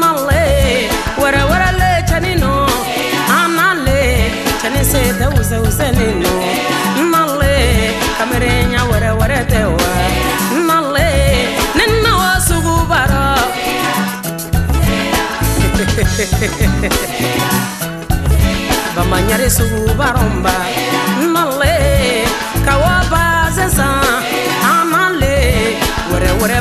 male wara wara le chanino anale chani se da nino. Male kamere nya wara wara tewa. Male nina wasugu bara. Bamanyare sugu baromba. Male kawa bazesan anale wara wara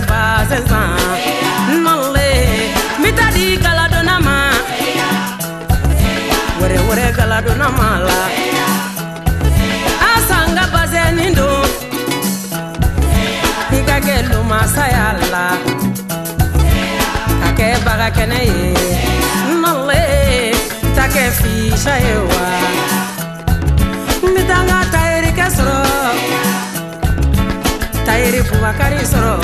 wɛrɛ galadonna ma la asanga bazɛni don i ka kɛ lomasaya baga nale ta kɛ fiisa ye wa n bɛ taa n ka tayirikɛ sɔrɔ tayiri bubakari sɔrɔ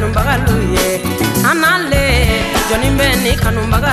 b'o dɔn kanubagalu ye an nale jɔnni bɛ kanubaga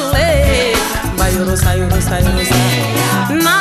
rusa, rusa, rusa.